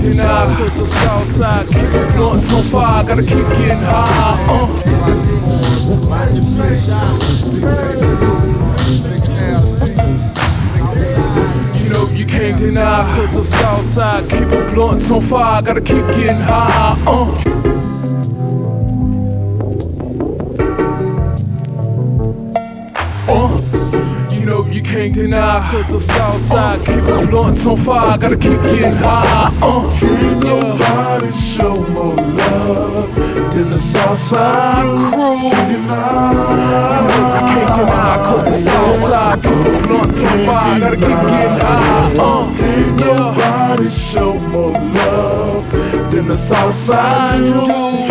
Cause the south side keep Gotta keep getting high, uh You know you can't deny. Cause the south side keep it blunt on fire. Gotta keep getting high, Uh, can't deny Cause the south side keep it blunts on fire Gotta keep getting high, uh. Can't nobody show more love than the Southside crew I can't deny Cause the south side keep it blunts on fire Gotta keep getting high, uh. Ain't nobody show more love than the Southside do. You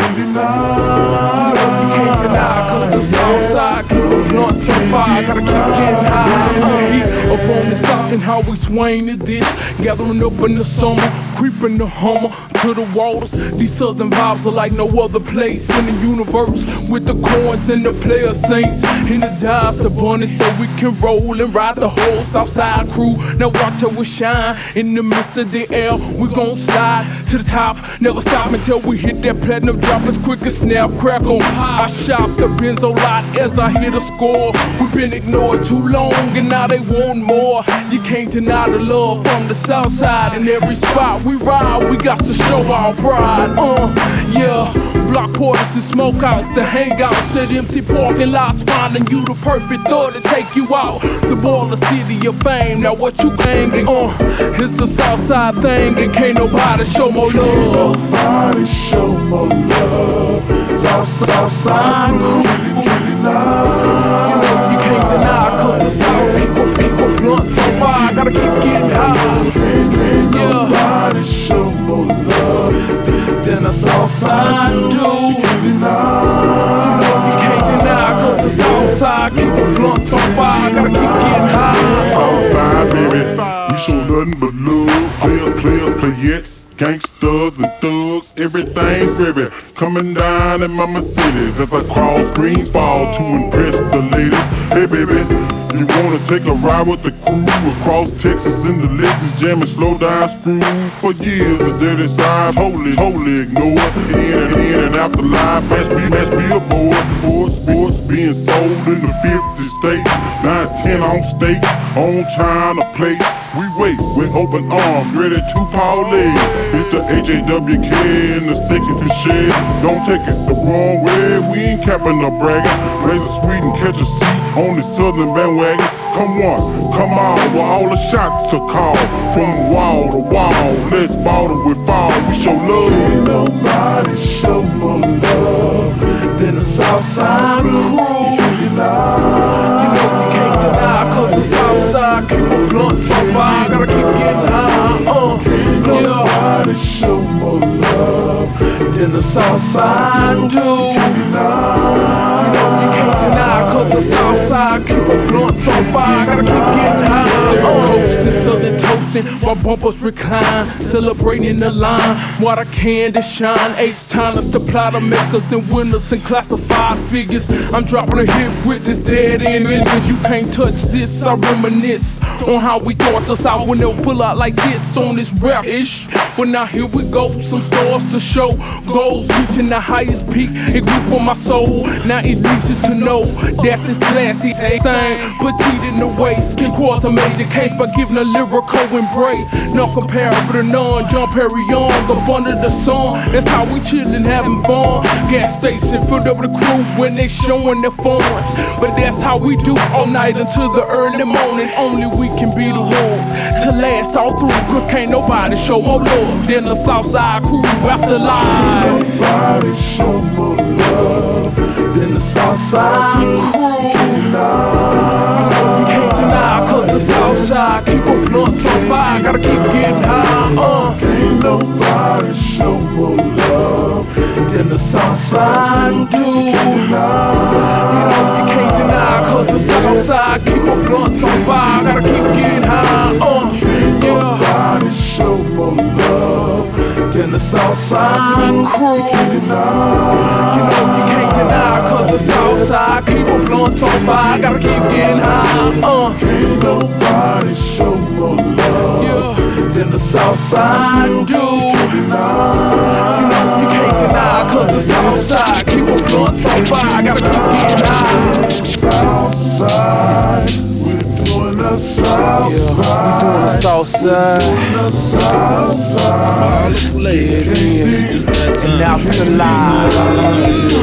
on fire Gotta keep getting high, up on the south and how we swing to this. Gathering up in the summer, creeping the hummer to the waters. These southern vibes are like no other place in the universe. With the coins and the player saints Energize the bunny so we can roll and ride the whole Southside crew. Now watch how we shine in the midst of the air. We gon' slide to the top, never stop until we hit that platinum drop. As quick as snap, crack on pie. I shop the benzo lot as I hit a score. We've been ignored too long and now they want more You can't deny the love from the south side In every spot we ride, we got to show our pride Uh, yeah Block portals and smokeouts, the hangouts at empty parking lots, finding you the perfect thought to take you out. The baller city of fame, now what you banging? Uh, it's the Southside thing, and can't nobody show more love. Nobody show more love South, Southside You I do. You can't deny, cause the Southside keep the blunts on fire, gotta keep getting high. Southside, baby. We show nothing but love. Players, players, playettes, gangsters and thugs. Everything's baby. Coming down in my Mercedes as I cross Greensball to impress the ladies. Hey, baby. You wanna take a ride with the crew across Texas in the Lexus jamming slow down screw. For years the dirty side totally totally ignored in and in and out the line match be match be aboard sports sports being sold in the 50 states. Now it's 10 on stakes on China plate we wait with open arms ready to parlay it's the HAWK in the section to shed don't take it the wrong way we ain't capping or bragging. Raise a sweet and catch a seat on the southern bandwagon. Come on come on where all the shots are called. From wall to wall let's till we fall we show love. Ain't nobody show love the Southside do. You can't deny, cause the south side keep a blunts on fire, gotta keep getting high. Coasting, southern toasting, while bumpers recline, celebrating the line. While the candy shine, H timers to plot of makers and winners and classified figures. I'm dropping a hit with this dead end nigga. You can't touch this, I reminisce on how we thought us out when they'll pull out like this on this rap ish. But now here we go, some stars to show. Goals reaching the highest peak, it grew for my soul. Now it reaches to know that this classy same. Petite in the waist, can cause a major case by giving a lyrical embrace. No comparable to none, John Perry Young up under the sun. That's how we chillin', having fun. Gas station filled up with the crew when they showing their phones. But that's how we do all night until the early morning. Only we can be the ones to last all through. Cause can't nobody show more love than the Southside crew after live. Nobody show more love than the Southside crew. Southside keep a blunts on fire, gotta keep getting high. Uh, ain't nobody show more love than the Southside do. You know, you can't deny, cause the Southside keep a blunts on fire, gotta keep getting high. Uh, Southside crew. You know, You know you can't deny, cause the Southside keep a blunts on fire, gotta keep getting high. Uh, ain't nobody show more love yeah. than the south it's time. Now it's alive.